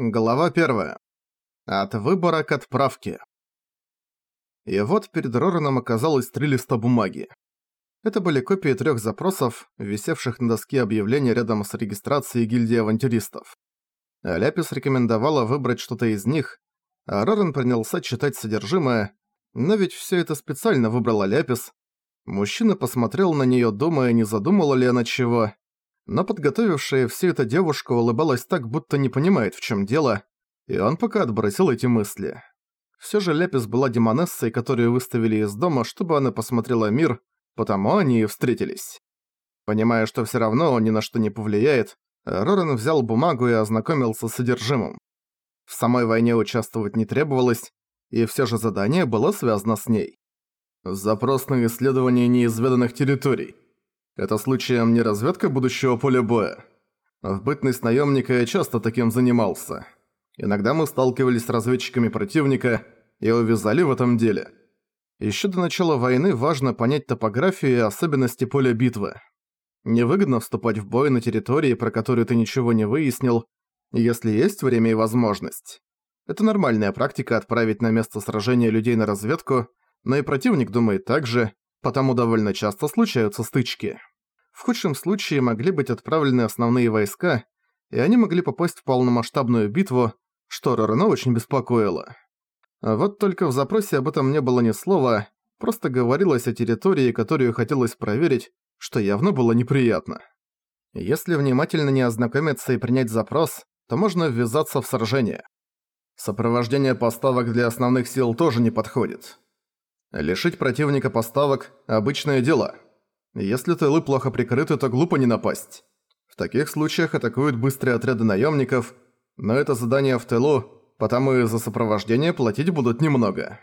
Глава 1. От выбора к отправке. И вот перед Рораном оказалось три листа бумаги. Это были копии трех запросов, висевших на доске объявления рядом с регистрацией гильдии авантюристов. Ляпис рекомендовала выбрать что-то из них, а Роран принялся читать содержимое, но ведь все это специально выбрала Ляпис. Мужчина посмотрел на нее, думая, не задумала ли она чего, но подготовившая все это девушка улыбалась так, будто не понимает, в чем дело, и он пока отбросил эти мысли. Все же Ляпис была демонессой, которую выставили из дома, чтобы она посмотрела мир, потому они и встретились. Понимая, что все равно он ни на что не повлияет, Роран взял бумагу и ознакомился с содержимым. В самой войне участвовать не требовалось, и все же задание было связано с ней. Запрос на исследование неизведанных территорий. Это случаем не разведка будущего поля боя. В бытность наемника я часто таким занимался. Иногда мы сталкивались с разведчиками противника и увязали в этом деле. Еще до начала войны важно понять топографию и особенности поля битвы. Невыгодно вступать в бой на территории, про которую ты ничего не выяснил, если есть время и возможность. Это нормальная практика отправить на место сражения людей на разведку, но и противник думает так же, потому довольно часто случаются стычки. В худшем случае могли быть отправлены основные войска, и они могли попасть в полномасштабную битву, что Рорена очень беспокоило. А вот только в запросе об этом не было ни слова, просто говорилось о территории, которую хотелось проверить, что явно было неприятно. Если внимательно не ознакомиться и принять запрос, то можно ввязаться в сражение. Сопровождение поставок для основных сил тоже не подходит. Лишить противника поставок – обычное дело. Если тылы плохо прикрыты, то глупо не напасть. В таких случаях атакуют быстрые отряды наемников, но это задание в тылу, потому и за сопровождение платить будут немного.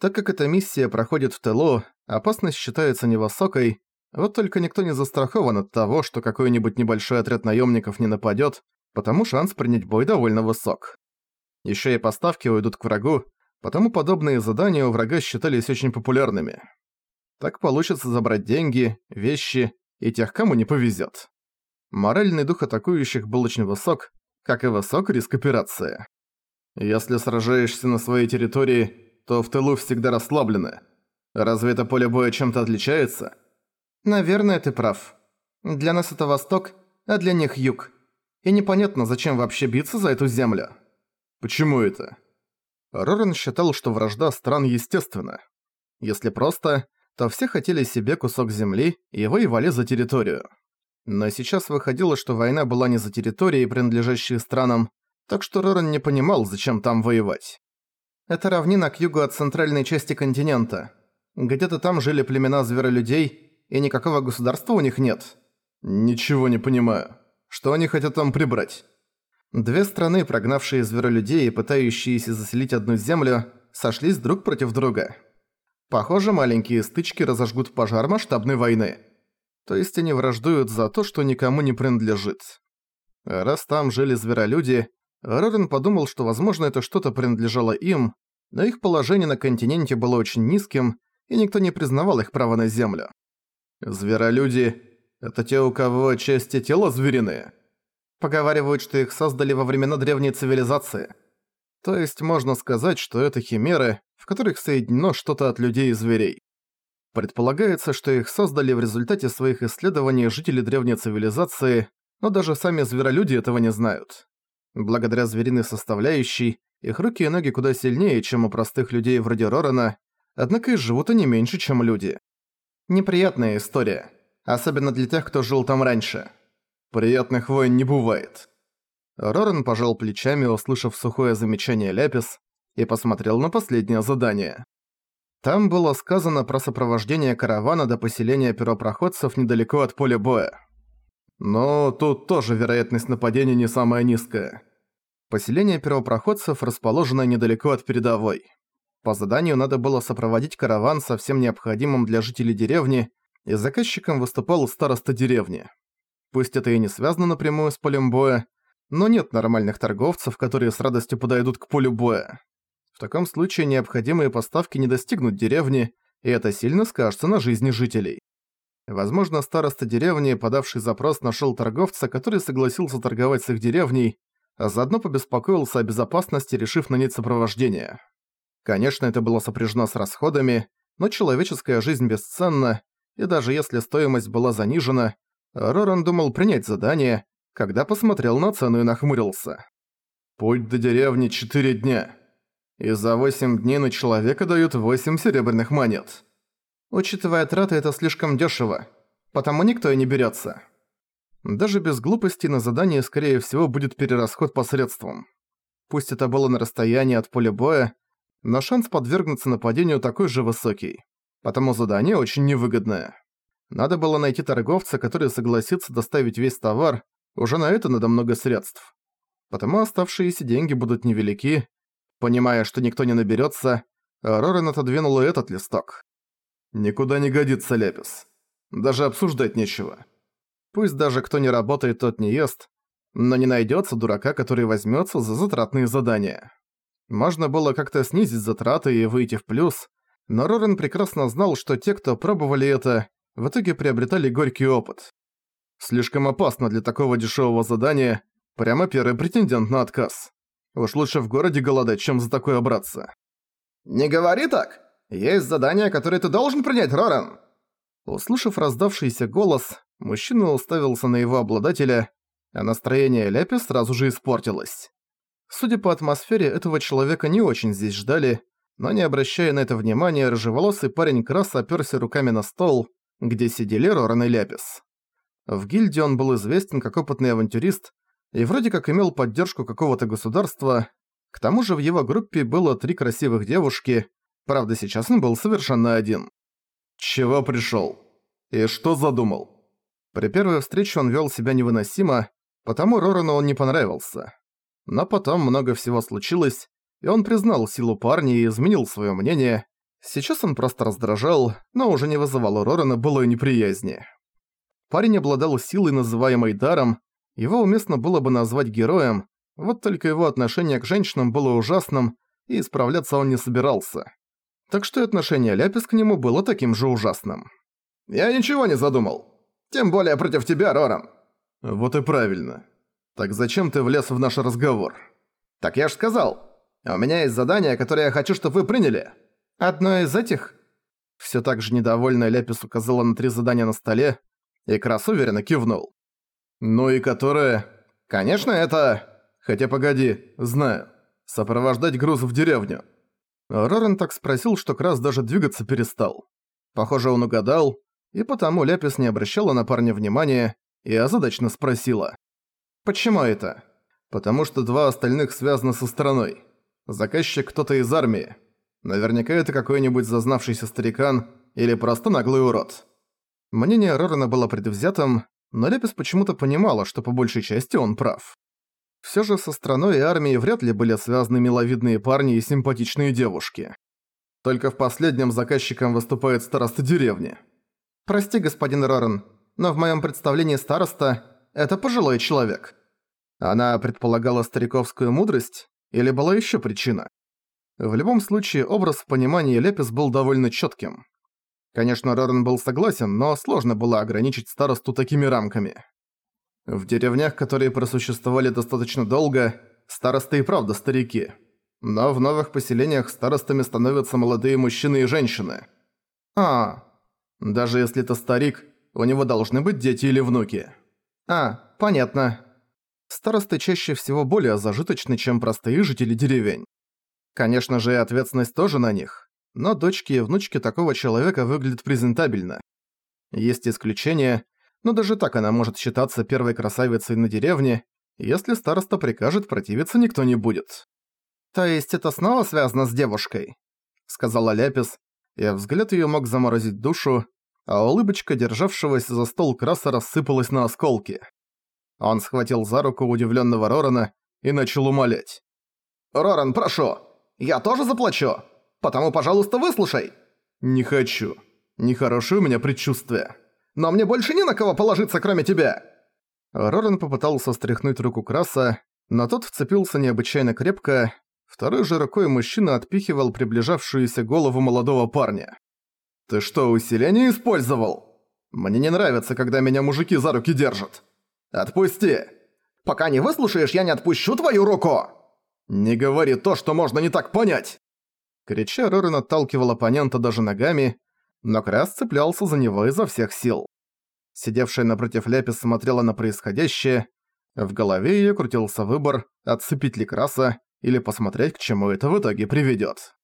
Так как эта миссия проходит в тылу, опасность считается невысокой, вот только никто не застрахован от того, что какой-нибудь небольшой отряд наемников не нападет, потому шанс принять бой довольно высок. Еще и поставки уйдут к врагу, потому подобные задания у врага считались очень популярными. Так получится забрать деньги, вещи и тех, кому не повезет. Моральный дух атакующих был очень высок, как и высок риск операции. Если сражаешься на своей территории, то в тылу всегда расслаблены. Разве это поле боя чем-то отличается? Наверное, ты прав. Для нас это восток, а для них юг. И непонятно, зачем вообще биться за эту землю. Почему это? Рорен считал, что вражда стран естественна. Если просто, то все хотели себе кусок земли и воевали за территорию. Но сейчас выходило, что война была не за территорией, принадлежащей странам, так что Рорен не понимал, зачем там воевать. Это равнина к югу от центральной части континента. Где-то там жили племена зверолюдей, и никакого государства у них нет. Ничего не понимаю. Что они хотят там прибрать? Две страны, прогнавшие зверолюдей и пытающиеся заселить одну землю, сошлись друг против друга. Похоже, маленькие стычки разожгут пожар масштабной войны. То есть они враждуют за то, что никому не принадлежит. Раз там жили зверолюди, Рорен подумал, что возможно это что-то принадлежало им, но их положение на континенте было очень низким, и никто не признавал их право на землю. Зверолюди — это те, у кого части тела звериные? Поговаривают, что их создали во времена древней цивилизации. То есть можно сказать, что это химеры, в которых соединено что-то от людей и зверей. Предполагается, что их создали в результате своих исследований жители древней цивилизации, но даже сами зверолюди этого не знают. Благодаря звериной составляющей, их руки и ноги куда сильнее, чем у простых людей вроде Рорана, однако и живут они меньше, чем люди. Неприятная история, особенно для тех, кто жил там раньше. Приятных войн не бывает. Роран пожал плечами, услышав сухое замечание Ляпис, и посмотрел на последнее задание. Там было сказано про сопровождение каравана до поселения первопроходцев недалеко от поля боя. Но тут тоже вероятность нападения не самая низкая. Поселение первопроходцев расположено недалеко от передовой. По заданию надо было сопроводить караван со всем необходимым для жителей деревни, и заказчиком выступал староста деревни. Пусть это и не связано напрямую с полем боя, но нет нормальных торговцев, которые с радостью подойдут к полю боя. В таком случае необходимые поставки не достигнут деревни, и это сильно скажется на жизни жителей. Возможно, староста деревни, подавший запрос, нашел торговца, который согласился торговать с их деревней, а заодно побеспокоился о безопасности, решив нанять сопровождение. Конечно, это было сопряжено с расходами, но человеческая жизнь бесценна, и даже если стоимость была занижена, Роран думал принять задание, когда посмотрел на цену и нахмурился. «Путь до деревни четыре дня. И за восемь дней на человека дают восемь серебряных монет. Учитывая траты, это слишком дешево, потому никто и не берется. Даже без глупости на задание, скорее всего, будет перерасход по средствам. Пусть это было на расстоянии от поля боя, но шанс подвергнуться нападению такой же высокий. Потому задание очень невыгодное. Надо было найти торговца, который согласится доставить весь товар, уже на это надо много средств. Потому оставшиеся деньги будут невелики. Понимая, что никто не наберется, Рорен отодвинула этот листок. «Никуда не годится, Лепис. Даже обсуждать нечего. Пусть даже кто не работает, тот не ест, но не найдется дурака, который возьмется за затратные задания». Можно было как-то снизить затраты и выйти в плюс, но Рорен прекрасно знал, что те, кто пробовали это, в итоге приобретали горький опыт. Слишком опасно для такого дешевого задания, прямо первый претендент на отказ. Уж лучше в городе голодать, чем за такое браться. «Не говори так! Есть задание, которое ты должен принять, Роран!» Услышав раздавшийся голос, мужчина уставился на его обладателя, а настроение Ляпи сразу же испортилось. Судя по атмосфере, этого человека не очень здесь ждали, но не обращая на это внимания, рыжеволосый парень Крас оперся руками на стол, где сидели Роран и Ляпис. В гильдии он был известен как опытный авантюрист и вроде как имел поддержку какого-то государства, к тому же в его группе было три красивых девушки, правда сейчас он был совершенно один. Чего пришёл? И что задумал? При первой встрече он вел себя невыносимо, потому Рорану он не понравился. Но потом много всего случилось, и он признал силу парня и изменил своё мнение. Сейчас он просто раздражал, но уже не вызывал у Рорана былой неприязни. Парень обладал силой, называемой даром, его уместно было бы назвать героем, вот только его отношение к женщинам было ужасным, и исправляться он не собирался. Так что и отношение Ляпис к нему было таким же ужасным. «Я ничего не задумал. Тем более против тебя, Роран». «Вот и правильно. «Так зачем ты влез в наш разговор?» «Так я ж сказал. У меня есть задание, которое я хочу, чтобы вы приняли». «Одно из этих?» Всё так же недовольная Ляпис указала на три задания на столе, и Крас уверенно кивнул. «Ну и которое?» «Конечно, это...» «Хотя погоди, знаю. Сопровождать груз в деревню». Рорен так спросил, что Крас даже двигаться перестал. Похоже, он угадал, и потому Ляпис не обращала на парня внимания и озадачно спросила. Почему это? Потому что два остальных связаны со страной. Заказчик кто-то из армии. Наверняка это какой-нибудь зазнавшийся старикан или просто наглый урод. Мнение Рорана было предвзятым, но Лепис почему-то понимала, что по большей части он прав. Всё же со страной и армией вряд ли были связаны миловидные парни и симпатичные девушки. Только в последнем заказчиком выступает староста деревни. «Прости, господин Роран, но в моём представлении староста это пожилой человек. Она предполагала стариковскую мудрость, или была еще причина? В любом случае, образ в понимании Лепис был довольно четким. Конечно, Рорен был согласен, но сложно было ограничить старосту такими рамками. В деревнях, которые просуществовали достаточно долго, старосты и правда старики. Но в новых поселениях старостами становятся молодые мужчины и женщины. А, даже если это старик, у него должны быть дети или внуки. А, понятно. Старосты чаще всего более зажиточны, чем простые жители деревень. Конечно же, и ответственность тоже на них, но дочки и внучки такого человека выглядят презентабельно. Есть исключения, но даже так она может считаться первой красавицей на деревне, если староста прикажет, противиться никто не будет. «То есть это снова связано с девушкой?» — сказала Ляпис, и взгляд её мог заморозить душу, а улыбочка державшегося за стол краса рассыпалась на осколки. Он схватил за руку удивленного Рорана и начал умолять. «Роран, прошу, я тоже заплачу, потому, пожалуйста, выслушай!» «Не хочу. Нехорошее у меня предчувствие. Но мне больше не на кого положиться, кроме тебя!» Роран попытался стряхнуть руку Краса, но тот вцепился необычайно крепко, второй же рукой мужчина отпихивал приближавшуюся голову молодого парня. «Ты что, усиление использовал? Мне не нравится, когда меня мужики за руки держат. Отпусти! Пока не выслушаешь, я не отпущу твою руку!» «Не говори то, что можно не так понять!» Крича, Рорен отталкивал оппонента даже ногами, но Крас цеплялся за него изо всех сил. Сидевшая напротив Ляпис смотрела на происходящее. В голове её крутился выбор, отцепить ли Краса или посмотреть, к чему это в итоге приведёт.